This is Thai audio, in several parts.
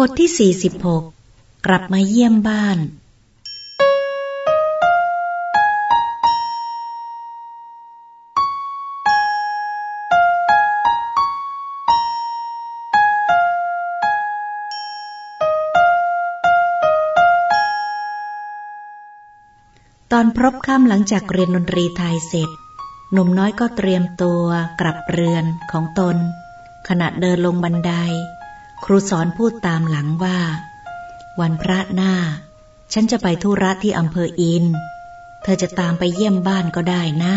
บทที่ 46 กลับมาเยี่ยมบ้าน ตอนพรบค่ำหลังจากเรียนดนตรีไทยเสร็จ หนุ่มน้อยก็เตรียมตัวกลับเรือนของตน ขณะเดินลงบันได ครูสอนพูดตามหลังว่า วันพระหน้า ฉันจะไปธุระที่อำเภออิน เธอจะตามไปเยี่ยมบ้านก็ได้นะ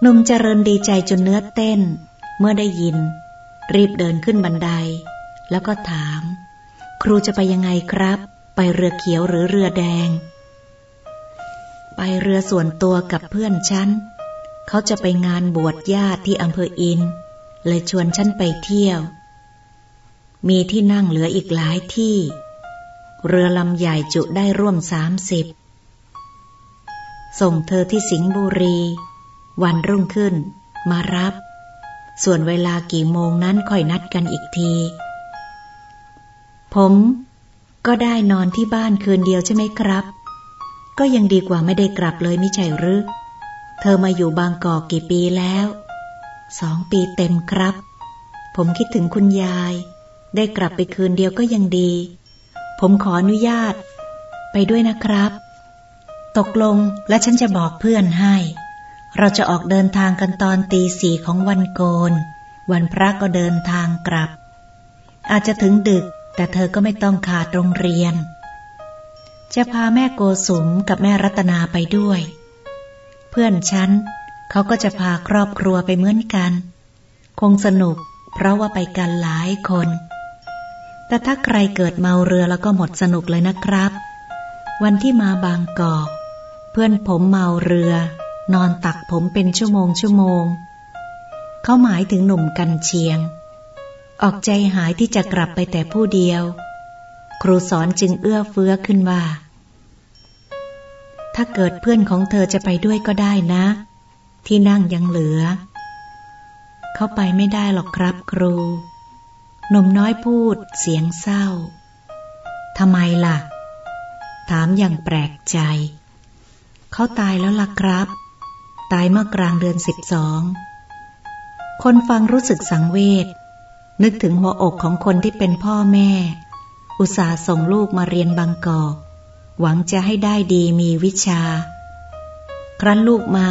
หนุ่มเจริญดีใจจนเนื้อเต้น เมื่อได้ยิน รีบเดินขึ้นบันได แล้วก็ถาม ครูจะไปยังไงครับ ไปเรือเขียวหรือเรือแดง ไปเรือส่วนตัวกับเพื่อนฉันเขาจะไปงานบวชญาติที่อำเภออิน เลยชวนฉันไปเที่ยว มีที่นั่งเหลืออีกหลายที่ เรือลำใหญ่จุได้ร่วมสามสิบ ส่งเธอที่สิงห์บุรี วันรุ่งขึ้น มารับ ส่วนเวลากี่โมงนั้นค่อยนัดกันอีกที ผมก็ได้นอนที่บ้านคืนเดียวใช่ไหมครับ ก็ยังดีกว่าไม่ได้กลับเลยไม่ใช่หรือ เธอมาอยู่บางกอกกี่ปีแล้ว สองปีเต็มครับ ผมคิดถึงคุณยาย ได้กลับไปคืนเดียวก็ยังดี ผมขออนุญาต ไปด้วยนะครับ ตกลงและฉันจะบอกเพื่อนให้ เราจะออกเดินทางกันตอนตีสี่ของวันโกน วันพระก็เดินทางกลับ อาจจะถึงดึก แต่เธอก็ไม่ต้องขาดโรงเรียน จะพาแม่โกสุมกับแม่รัตนาไปด้วย เพื่อนฉันเขาก็จะพาครอบครัวไปเหมือนกัน คงสนุกเพราะว่าไปกันหลายคน แต่ถ้าใครเกิดเมาเรือแล้วก็หมดสนุกเลยนะครับ วันที่มาบางกอก เพื่อนผมเมาเรือ นอนตักผมเป็นชั่วโมงชั่วโมง เขาหมายถึงหนุ่มกันเชียง ออกใจหายที่จะกลับไปแต่ผู้เดียว ครูสอนจึงเอื้อเฟื้อขึ้นว่า ถ้าเกิดเพื่อนของเธอจะไปด้วยก็ได้นะ ที่นั่งยังเหลือ เขาไปไม่ได้หรอกครับครู หนุ่มน้อยพูดเสียงเศร้า ทำไมล่ะ ถามอย่างแปลกใจ เขาตายแล้วล่ะครับ ตายเมื่อกลางเดือนสิบสอง คนฟังรู้สึกสังเวช นึกถึงหัวอกของคนที่เป็นพ่อแม่ อุตส่าห์ส่งลูกมาเรียนบางกอก หวังจะให้ได้ดีมีวิชา ครั้นลูกมา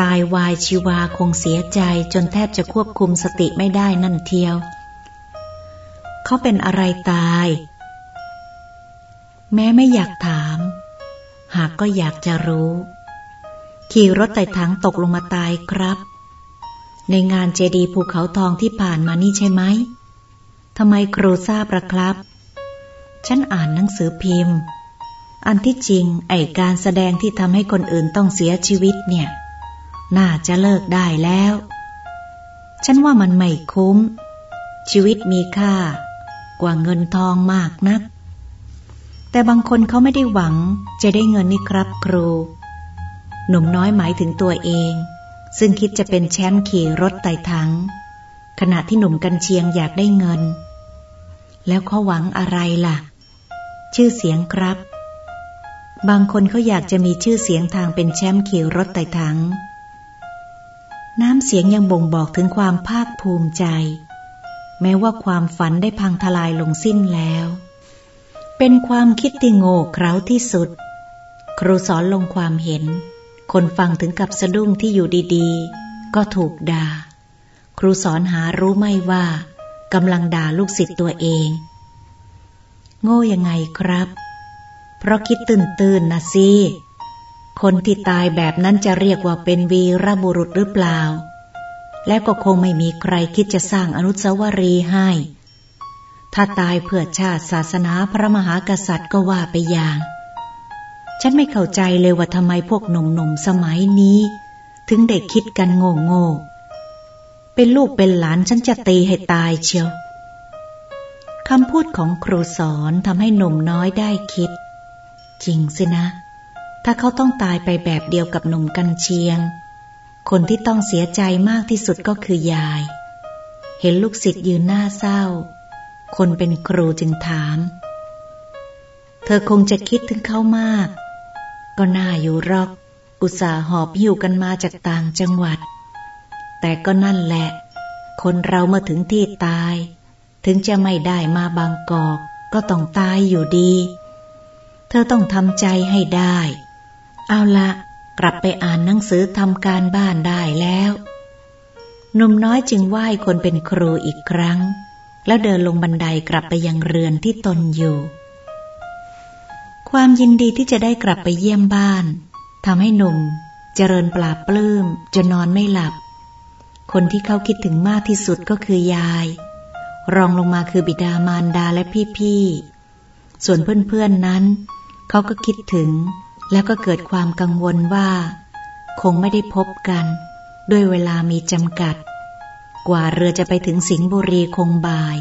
ตายวายชีวาคงเสียใจจนแทบจะควบคุมสติไม่ได้นั่นเทียว เขาเป็นอะไรตาย แม้ไม่อยากถาม หากก็อยากจะรู้ ขี่รถไต่ถังตกลงมาตายครับ ในงานเจดีภูเขาทองที่ผ่านมานี่ใช่ไหมทำไมครูทราบระครับ ฉันอ่านหนังสือพิมพ์ อันที่จริงไอการแสดงที่ทำให้คนอื่นต้องเสียชีวิตเนี่ย น่าจะเลิกได้แล้ว ฉันว่ามันไม่คุ้ม ชีวิตมีค่า กว่าเงินทองมากนัก แต่บางคนเขาไม่ได้หวังจะได้เงินนี่ครับครู หนุ่มน้อยหมายถึงตัวเอง ซึ่งคิดจะเป็นแชมป์ขี่รถไต่ถัง ขณะที่หนุ่มกันเชียงอยากได้เงิน แล้วเขาหวังอะไรล่ะ ชื่อเสียงครับ บางคนเขาอยากจะมีชื่อเสียงทางเป็นแชมป์ขี่รถไต่ถังน้ำเสียงยังบ่งบอกถึงความภาคภูมิใจ แม้ว่าความฝันได้พังทลายลงสิ้นแล้ว เป็นความคิดที่โง่เขลาที่สุด ครูสอนลงความเห็น คนฟังถึงกับสะดุ้งที่อยู่ดีๆ ก็ถูกด่า ครูสอนหารู้ไม่ว่ากำลังด่าลูกศิษย์ตัวเอง โง่ยังไงครับ เพราะคิดตื่นๆนะสิคนที่ตายแบบนั้นจะเรียกว่าเป็นวีรบุรุษหรือเปล่า และก็คงไม่มีใครคิดจะสร้างอนุสาวรีย์ให้ ถ้าตายเพื่อชาติศาสนาพระมหากษัตริย์ก็ว่าไปอย่าง ฉันไม่เข้าใจเลยว่าทำไมพวกหนุ่มๆสมัยนี้ ถึงได้คิดกันโง่ๆเป็นลูกเป็นหลานฉันจะตีให้ตายเชียวคำพูดของครูสอนทำให้หนุ่มน้อยได้คิด จริงสินะ ถ้าเขาต้องตายไปแบบเดียวกับหนุ่มกันเชียง คนที่ต้องเสียใจมากที่สุดก็คือยาย เห็นลูกศิษย์ยืนหน้าเศร้า คนเป็นครูจึงถาม เธอคงจะคิดถึงเขามาก ก็น่าอยู่รอก อุตส่าห์หอบหิ้วกันมาจากต่างจังหวัด แต่ก็นั่นแหละ คนเราเมื่อถึงที่ตาย ถึงจะไม่ได้มาบางกอกก็ต้องตายอยู่ดี เธอต้องทำใจให้ได้ เอาละ กลับไปอ่านหนังสือทำการบ้านได้แล้วหนุ่มน้อยจึงไหว้คนเป็นครูอีกครั้ง แล้วเดินลงบันไดกลับไปยังเรือนที่ตนอยู่ ความยินดีที่จะได้กลับไปเยี่ยมบ้านทำให้หนุ่มเจริญปราปลื้มจนนอนไม่หลับ คนที่เขาคิดถึงมากที่สุดก็คือยาย รองลงมาคือบิดามารดาและพี่ๆ ส่วนเพื่อนๆนนั้น เขาก็คิดถึง แล้วก็เกิดความกังวลว่า คงไม่ได้พบกัน ด้วยเวลามีจำกัด กว่าเรือจะไปถึงสิงห์บุรีคงบ่าย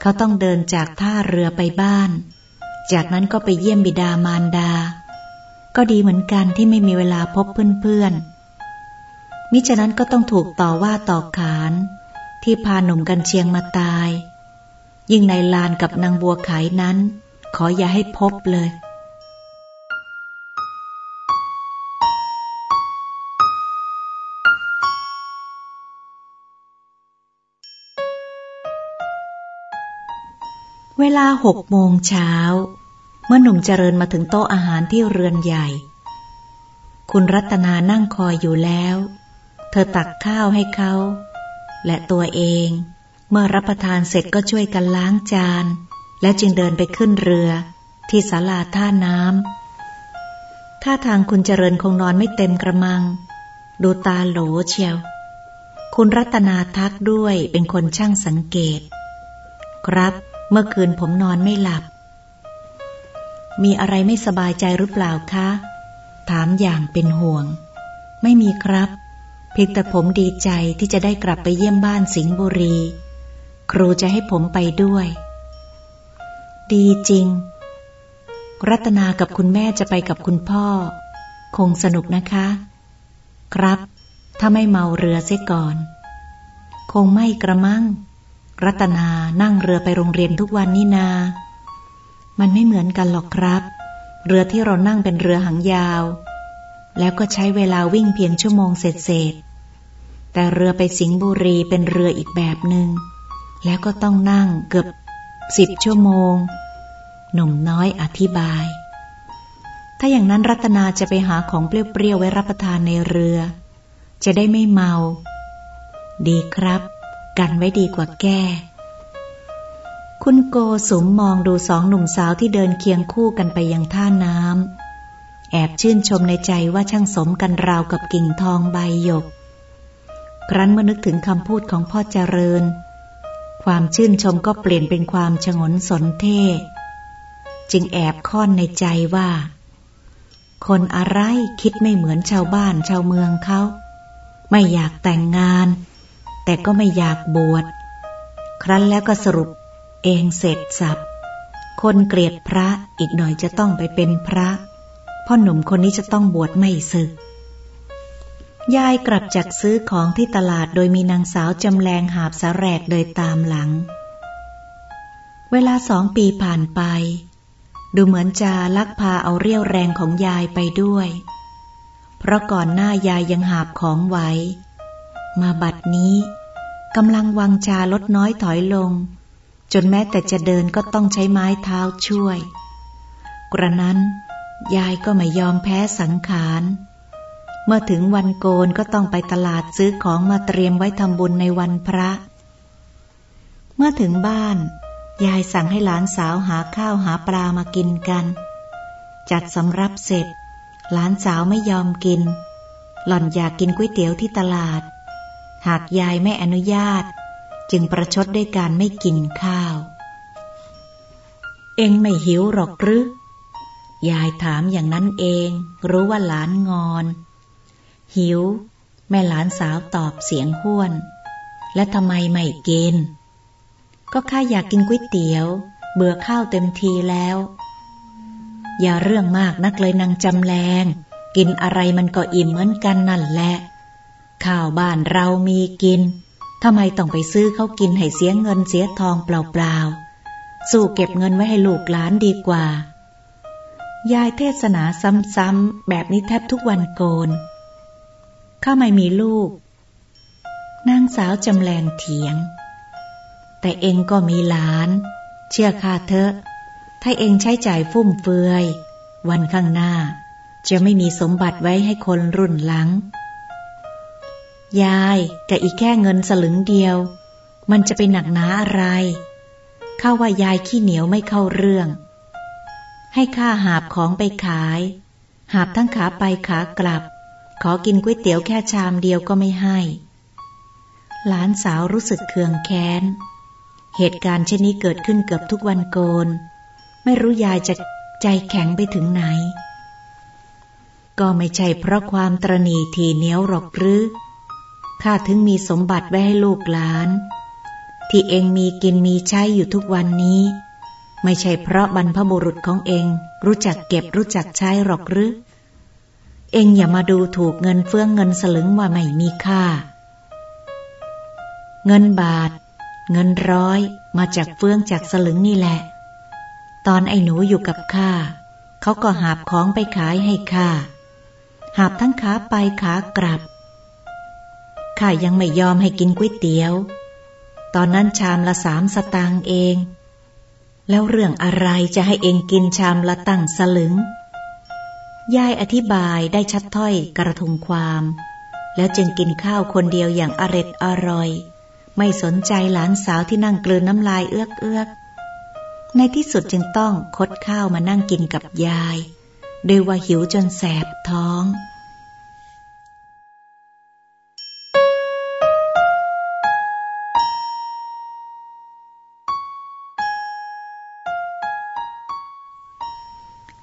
เขาต้องเดินจากท่าเรือไปบ้าน จากนั้นก็ไปเยี่ยมบิดามารดา ก็ดีเหมือนกันที่ไม่มีเวลาพบเพื่อนๆ มิฉะนั้นก็ต้องถูกต่อว่าต่อขาน ที่พาหนุ่มกันเชียงมาตาย ยิ่งในลานกับนางบัวขายนั้น ขออย่าให้พบเลย เวลาหกโมงเช้า เมื่อหนุ่มเจริญมาถึงโต๊ะอาหารที่เรือนใหญ่ คุณรัตนานั่งคอยอยู่แล้ว เธอตักข้าวให้เขา และตัวเอง เมื่อรับประทานเสร็จก็ช่วยกันล้างจาน และจึงเดินไปขึ้นเรือ ที่ศาลาท่าน้ำท่าทางคุณเจริญคงนอนไม่เต็มกระมัง ดูตาโหลเชียว คุณรัตนาทักด้วยเป็นคนช่างสังเกต ครับ เมื่อคืนผมนอนไม่หลับ มีอะไรไม่สบายใจหรือเปล่าคะ ถามอย่างเป็นห่วง ไม่มีครับ เพียงแต่ผมดีใจที่จะได้กลับไปเยี่ยมบ้านสิงห์บุรี ครูจะให้ผมไปด้วย ดีจริง รัตนากับคุณแม่จะไปกับคุณพ่อ คงสนุกนะคะ ครับ ถ้าไม่เมาเรือเสียก่อน คงไม่กระมัง รัตนานั่งเรือไปโรงเรียนทุกวันนี่นา มันไม่เหมือนกันหรอกครับ เรือที่เรานั่งเป็นเรือหางยาว แล้วก็ใช้เวลาวิ่งเพียงชั่วโมงเศษๆแต่เรือไปสิงห์บุรีเป็นเรืออีกแบบหนึง่ง แล้วก็ต้องนั่งเกือบสิบชั่วโมง หนุ่มน้อยอธิบาย ถ้าอย่างนั้นรัตนาจะไปหาของเปรี้ยวๆไว้รับประทานในเรือ จะได้ไม่เมา ดีครับ กันไว้ดีกว่าแก้ คุณโกสุมมองดูสองหนุ่มสาวที่เดินเคียงคู่กันไปยังท่าน้ำแอบชื่นชมในใจว่าช่างสมกันราวกับกิ่งทองใบหยก ครั้นเมื่อนึกถึงคำพูดของพ่อเจริญ ความชื่นชมก็เปลี่ยนเป็นความชงนสนเท่จึงแอบค่อนในใจว่า คนอะไรคิดไม่เหมือนชาวบ้านชาวเมืองเขา ไม่อยากแต่งงาน แต่ก็ไม่อยากบวช ครั้นแล้วก็สรุปเองเสร็จสับ คนเกลียดพระอีกหน่อยจะต้องไปเป็นพระ พ่อหนุ่มคนนี้จะต้องบวชไม่สึก ยายกลับจากซื้อของที่ตลาดโดยมีนางสาวจำแรงหาบสาแรกโดยตามหลัง เวลาสองปีผ่านไป ดูเหมือนจะลักพาเอาเรี่ยวแรงของยายไปด้วย เพราะก่อนหน้ายายยังหาบของไว้ มาบัดนี้ กำลังวังชาลดน้อยถอยลง จนแม้แต่จะเดินก็ต้องใช้ไม้เท้าช่วย กระนั้น ยายก็ไม่ยอมแพ้สังขาร เมื่อถึงวันโกนก็ต้องไปตลาดซื้อของมาเตรียมไว้ทำบุญในวันพระ เมื่อถึงบ้าน ยายสั่งให้หลานสาวหาข้าวหาปลามากินกัน จัดสำรับเสร็จ หลานสาวไม่ยอมกิน หล่อนอยากกินก๋วยเตี๋ยวที่ตลาด หากยายไม่อนุญาต จึงประชดด้วยการไม่กินข้าว เองไม่หิวหรอกหรือยายถามอย่างนั้นเอง รู้ว่าหลานงอน หิว แม่หลานสาวตอบเสียงห้วน และทำไมไม่กิน ก็ข้าอยากกินก๋วยเตี๋ยว เบื่อข้าวเต็มทีแล้ว อย่าเรื่องมากนักเลยนางจำแรง กินอะไรมันก็อิ่มเหมือนกันนั่นแหละ ข้าวบ้านเรามีกินทำไมต้องไปซื้อเขากินให้เสียเงินเสียทองเปล่าๆ สู้เก็บเงินไว้ให้ลูกหลานดีกว่า ยายเทศนาซ้ำๆ แบบนี้แทบทุกวันโกน ข้าไม่มีลูก นางสาวจำแรงเถียง แต่เองก็มีหลาน เชื่อข้าเถอะ ถ้าเองใช้จ่ายฟุ่มเฟือย วันข้างหน้า จะไม่มีสมบัติไว้ให้คนรุ่นหลัง ยายกับอีกแค่เงินสลึงเดียว มันจะไปหนักหนาอะไร ข้าว่ายายขี้เหนียวไม่เข้าเรื่อง ให้ข้าหาบของไปขาย หาบทั้งขาไปขากลับ ขอกินก๋วยเตี๋ยวแค่ชามเดียวก็ไม่ให้ หลานสาวรู้สึกเคืองแค้น เหตุการณ์เช่นนี้เกิดขึ้นเกือบทุกวันโกน ไม่รู้ยายจะใจแข็งไปถึงไหน ก็ไม่ใช่เพราะความตรณีทีเหนียวหรอกหรือ ข้าถึงมีสมบัติไว้ให้ลูกหลาน ที่เองมีกินมีใช้อยู่ทุกวันนี้ ไม่ใช่เพราะบรรพบุรุษของเอง รู้จักเก็บรู้จักใช้หรอกหรือ เองอย่ามาดูถูกเงินเฟื่องเงินสลึงว่าไม่มีค่า เงินบาท เงินร้อยมาจากเฟื่องจากสลึงนี่แหละ ตอนไอ้หนูอยู่กับข้าเขาก็หาบของไปขายให้ข้าหาบทั้งขาไปขากลับ ข้ายังไม่ยอมให้กินก๋วยเตี๋ยว ตอนนั้นชามละสามสตางค์เอง แล้วเรื่องอะไรจะให้เองกินชามละตั้งสลึง ยายอธิบายได้ชัดถ้อยกระทุงความ แล้วจึงกินข้าวคนเดียวอย่างอร็ดอร่อย ไม่สนใจหลานสาวที่นั่งกลืนน้ำลายเอื้อกเอื้อกในที่สุดจึงต้องคดข้าวมานั่งกินกับยาย โดยว่าหิวจนแสบท้อง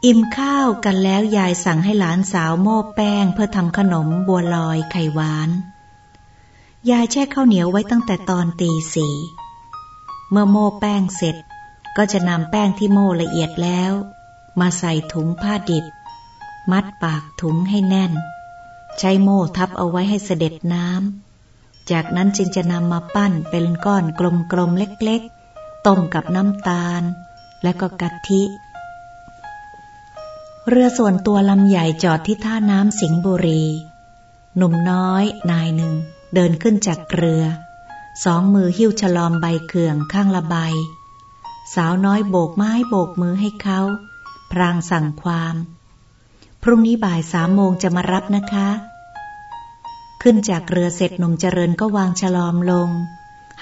อิ่มข้าวกันแล้วยายสั่งให้หลานสาวโม่แป้งเพื่อทำขนมบัวลอยไข่หวาน ยายแช่ข้าวเหนียวไว้ตั้งแต่ตอนตีสี่เมื่อโม่แป้งเสร็จ ก็จะนำแป้งที่โม่ละเอียดแล้ว มาใส่ถุงผ้าดิบ มัดปากถุงให้แน่น ใช้โม่ทับเอาไว้ให้เสด็จน้ำ จากนั้นจึงจะนำมาปั้นเป็นก้อนกลมๆเล็กๆ ต้มกับน้ำตาล และก็กะทิ เรือส่วนตัวลำใหญ่จอดที่ท่าน้ำสิงห์บุรี หนุ่มน้อยนายหนึ่ง เดินขึ้นจากเรือ สองมือหิ้วฉลอมใบเขื่องข้างละใบ สาวน้อยโบกไม้โบกมือให้เขา พรางสั่งความ พรุ่งนี้บ่ายสามโมงจะมารับนะคะ ขึ้นจากเรือเสร็จหนุ่มเจริญก็วางฉลอมลง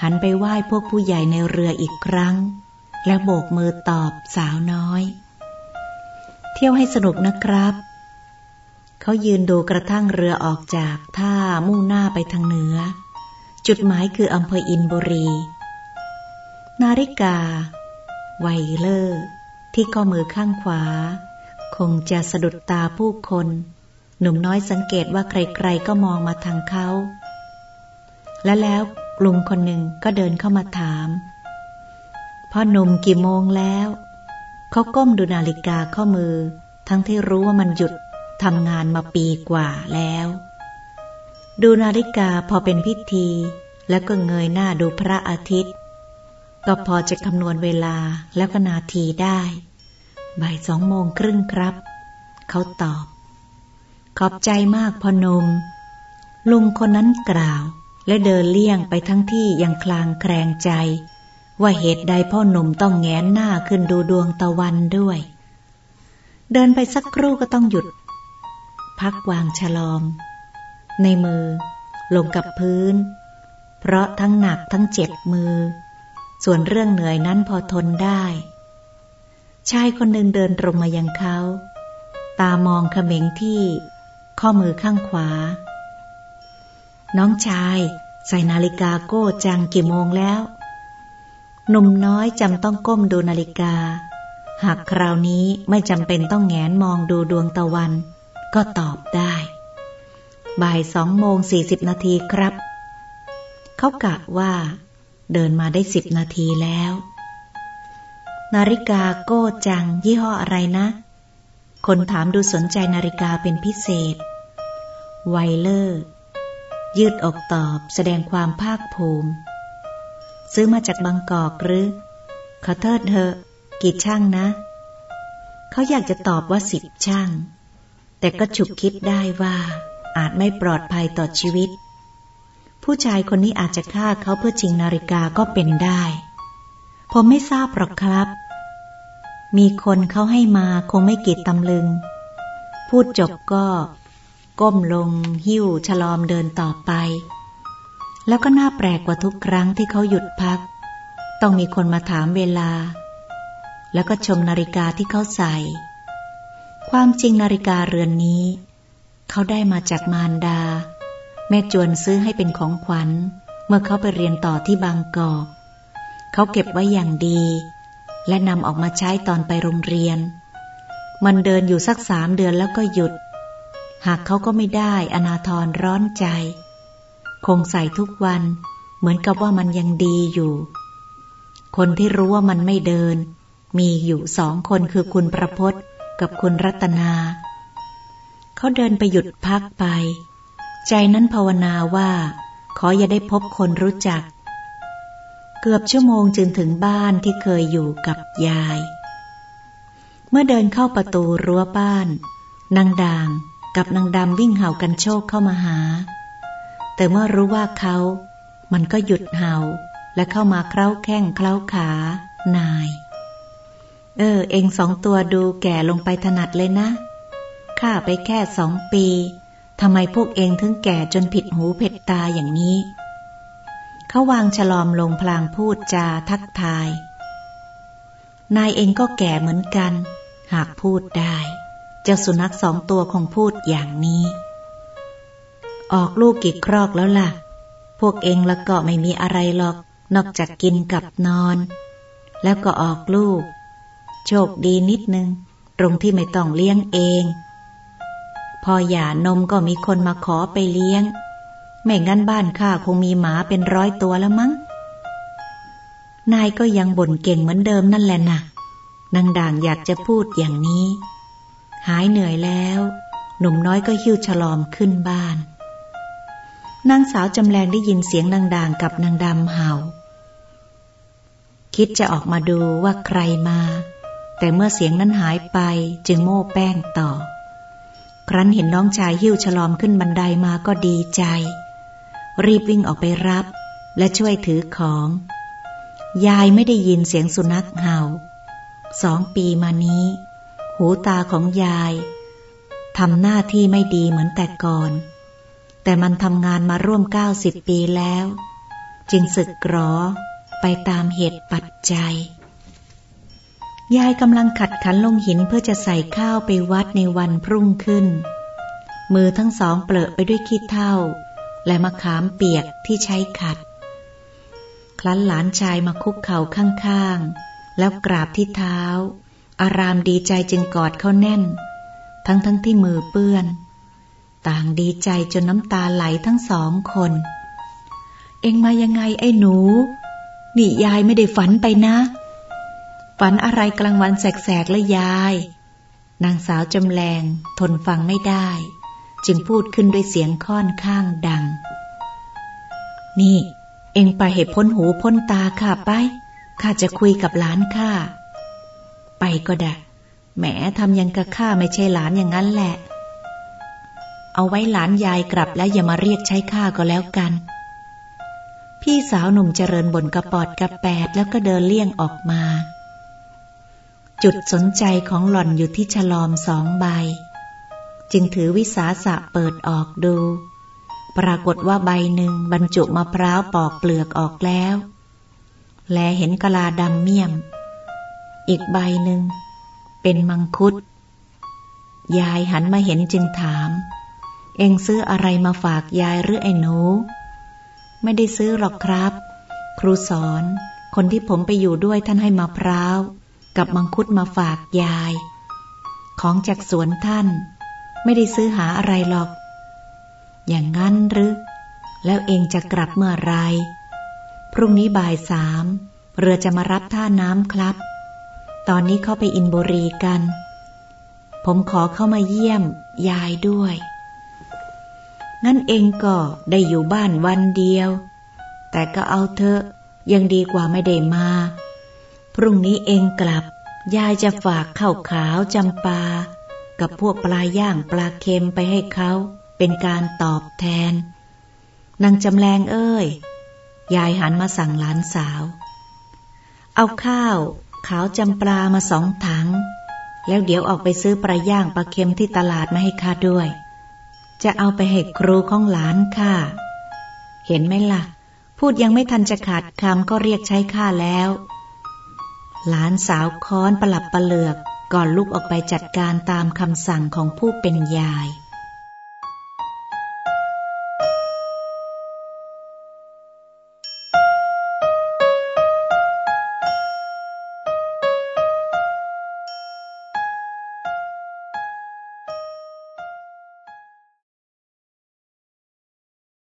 หันไปไหว้พวกผู้ใหญ่ในเรืออีกครั้ง และโบกมือตอบสาวน้อย เที่ยวให้สนุกนะครับ เขายืนดูกระทั่งเรือออกจากท่ามุ่งหน้าไปทางเหนือ จุดหมายคืออำเภออินบุรี นาฬิกา ไวเลอร์ ที่ข้อมือข้างขวา คงจะสะดุดตาผู้คน หนุ่มน้อยสังเกตว่าใครๆก็มองมาทางเขา และแล้วลุงคนหนึ่งก็เดินเข้ามาถามพ่อหนุ่มกี่โมงแล้ว เขาก้มดูนาฬิกาข้อมือ ทั้งที่รู้ว่ามันหยุดทำงานมาปีกว่าแล้ว ดูนาฬิกาพอเป็นพิธี แล้วก็เงยหน้าดูพระอาทิตย์ ก็พอจะคำนวณเวลาแล้วก็นาทีได้บ่ายสองโมงครึ่งครับ เขาตอบ ขอบใจมากพอนม ลุงคนนั้นกล่าว และเดินเลี่ยงไปทั้งที่ยังคลางแคลงใจ ว่าเหตุใดพ่อหนุ่มต้องแงนหน้าขึ้นดูดวงตะวันด้วย เดินไปสักครู่ก็ต้องหยุด พักวางฉลอม ในมือ ลงกับพื้น เพราะทั้งหนักทั้งเจ็บมือ ส่วนเรื่องเหนื่อยนั้นพอทนได้ ชายคนหนึ่งเดินตรงมายังเขา ตามองเขม็งที่ ข้อมือข้างขวา น้องชาย ใส่นาฬิกาโก้จังกี่โมงแล้ว หนุ่มน้อยจำต้องก้มดูนาฬิกา หากคราวนี้ไม่จำเป็นต้องแงนมองดูดวงตะวัน ก็ตอบได้ บ่ายสองโมงสี่สิบนาทีครับ เขากะว่า เดินมาได้สิบนาทีแล้ว นาฬิกาโก้จังยี่ห้ออะไรนะ คนถามดูสนใจนาฬิกาเป็นพิเศษ ไวเลอร์ ยืดอกตอบแสดงความภาคภูมิ ซื้อมาจากบางกอกหรือ ขอเทิดเธอกี่ช่างนะ เขาอยากจะตอบว่าสิบช่าง แต่ก็ฉุกคิดได้ว่าอาจไม่ปลอดภัยต่อชีวิต ผู้ชายคนนี้อาจจะฆ่าเขาเพื่อชิงนาฬิกาก็เป็นได้ ผมไม่ทราบหรอกครับ มีคนเขาให้มาคงไม่กีดตำลึง พูดจบก็ ก้มลงหิ้วฉลอมเดินต่อไป แล้วก็น่าแปลกกว่าทุกครั้งที่เขาหยุดพัก ต้องมีคนมาถามเวลา แล้วก็ชมนาฬิกาที่เขาใส่ ความจริงนาฬิกาเรือนนี้ เขาได้มาจากมารดา แม่จวนซื้อให้เป็นของขวัญ เมื่อเขาไปเรียนต่อที่บางกอก เขาเก็บไว้อย่างดี และนำออกมาใช้ตอนไปโรงเรียน มันเดินอยู่สักสามเดือนแล้วก็หยุด หากเขาก็ไม่ได้อนาทรร้อนใจ คงใส่ทุกวัน เหมือนกับว่ามันยังดีอยู่ คนที่รู้ว่ามันไม่เดิน มีอยู่สองคนคือคุณประพศกับคุณรัตนา เขาเดินไปหยุดพักไป ใจนั้นภาวนาว่า ขออย่าได้พบคนรู้จัก เกือบชั่วโมงจึงถึงบ้านที่เคยอยู่กับยาย เมื่อเดินเข้าประตูรั้วบ้านนางด่างกับนางดำวิ่งเห่ากันโชคเข้ามาหา แต่เมื่อรู้ว่าเขา มันก็หยุดเห่า และเข้ามาเคล้าแข้งเคล้าขา นาย เออ เองสองตัวดูแก่ลงไปถนัดเลยนะ ข้าไปแค่สองปีทำไมพวกเองถึงแก่จนผิดหูผิดตาอย่างนี้ เขาวางฉลอมลงพลางพูดจาทักทาย นายเองก็แก่เหมือนกัน หากพูดได้ เจ้าสุนัขสองตัวคงพูดอย่างนี้ ออกลูกกี่ครอกแล้วล่ะ พวกเองละก็ไม่มีอะไรหรอก นอกจากกินกับนอน แล้วก็ออกลูก โชคดีนิดนึง ตรงที่ไม่ต้องเลี้ยงเอง พอหย่านมก็มีคนมาขอไปเลี้ยง ไม่งั้นบ้านข้าคงมีหมาเป็นร้อยตัวแล้วมั้ง นายก็ยังบ่นเก่งเหมือนเดิมนั่นแหละนะนางด่างอยากจะพูดอย่างนี้ หายเหนื่อยแล้ว หนุ่มน้อยก็หิ้วฉลอมขึ้นบ้าน นางสาวจำแรงได้ยินเสียงดังๆกับนางดำเห่า คิดจะออกมาดูว่าใครมา แต่เมื่อเสียงนั้นหายไปจึงโม่แป้งต่อ ครั้นเห็นน้องชายหิ้วฉลอมขึ้นบันไดามาก็ดีใจ รีบวิ่งออกไปรับและช่วยถือของ ยายไม่ได้ยินเสียงสุนัขเห่า สองปีมานี้ หูตาของยายทำหน้าที่ไม่ดีเหมือนแต่ก่อน แต่มันทำงานมาร่วมเก้าสิบปีแล้ว จึงสึกกรอไปตามเหตุปัจจัย ยายกำลังขัดขันลงหินเพื่อจะใส่ข้าวไปวัดในวันพรุ่งขึ้น มือทั้งสองเปลอะไปด้วยขี้เท่าและมะขามเปียกที่ใช้ขัด คลั้นหลานชายมาคุกเข่าข้างๆ แล้วกราบที่เท้า อารามดีใจจึงกอดเขาแน่น ทั้งทั้งที่มือเปื้อน ต่างดีใจจนน้ำตาไหลทั้งสองคน เองมายังไงไอ้หนู นี่ยายไม่ได้ฝันไปนะ ฝันอะไรกลางวันแสกๆและยาย นางสาวจำแรงทนฟังไม่ได้ จึงพูดขึ้นด้วยเสียงค่อนข้างดัง นี่ เองไปเหตุพ้นหูพ้นตาข้าไป ข้าจะคุยกับหลานข้า ไปก็ได้ แหมทำยังกะข้าไม่ใช่หลานอย่างนั้นแหละ เอาไว้หลานยายกลับแล้วอย่ามาเรียกใช้ข้าก็แล้วกัน พี่สาวหนุ่มเจริญบนกระปอดกระแปดแล้วก็เดินเลี่ยงออกมา จุดสนใจของหล่อนอยู่ที่ฉลอมสองใบ จึงถือวิสาสะเปิดออกดู ปรากฏว่าใบหนึ่งบรรจุมะพร้าวปอกเปลือกออกแล้ว แลเห็นกะลาดำเมี่ยม อีกใบหนึ่งเป็นมังคุดยายหันมาเห็นจึงถาม เอ็งซื้ออะไรมาฝากยายหรือไอ้หนู ไม่ได้ซื้อหรอกครับ ครูสอน คนที่ผมไปอยู่ด้วยท่านให้มาพร้าว กับมังคุดมาฝากยาย ของจากสวนท่าน ไม่ได้ซื้อหาอะไรหรอก อย่างงั้นหรือ แล้วเองจะกลับเมื่อไร พรุ่งนี้บ่ายสามเรือจะมารับท่าน้ำครับ ตอนนี้เขาไปอินบุรีกัน ผมขอเข้ามาเยี่ยมยายด้วย งั้นเองก็ได้อยู่บ้านวันเดียว แต่ก็เอาเถอะยังดีกว่าไม่ได้มา พรุ่งนี้เองกลับ ยายจะฝากข้าวขาวจำปา กับพวกปลาย่างปลาเค็มไปให้เขา เป็นการตอบแทน นางจำแรงเอ้ย ยายหันมาสั่งหลานสาว เอาข้าวขาวจำปลามาสองถัง แล้วเดี๋ยวออกไปซื้อปลาย่างปลาเค็มที่ตลาดมาให้ข้าด้วย จะเอาไปให้ครูของหลานค่ะ เห็นไหมล่ะ พูดยังไม่ทันจะขาดคำก็เรียกใช้ข้าแล้ว หลานสาวค้อนประหลับประเลือกก่อนลุกออกไปจัดการตามคำสั่งของผู้เป็นยาย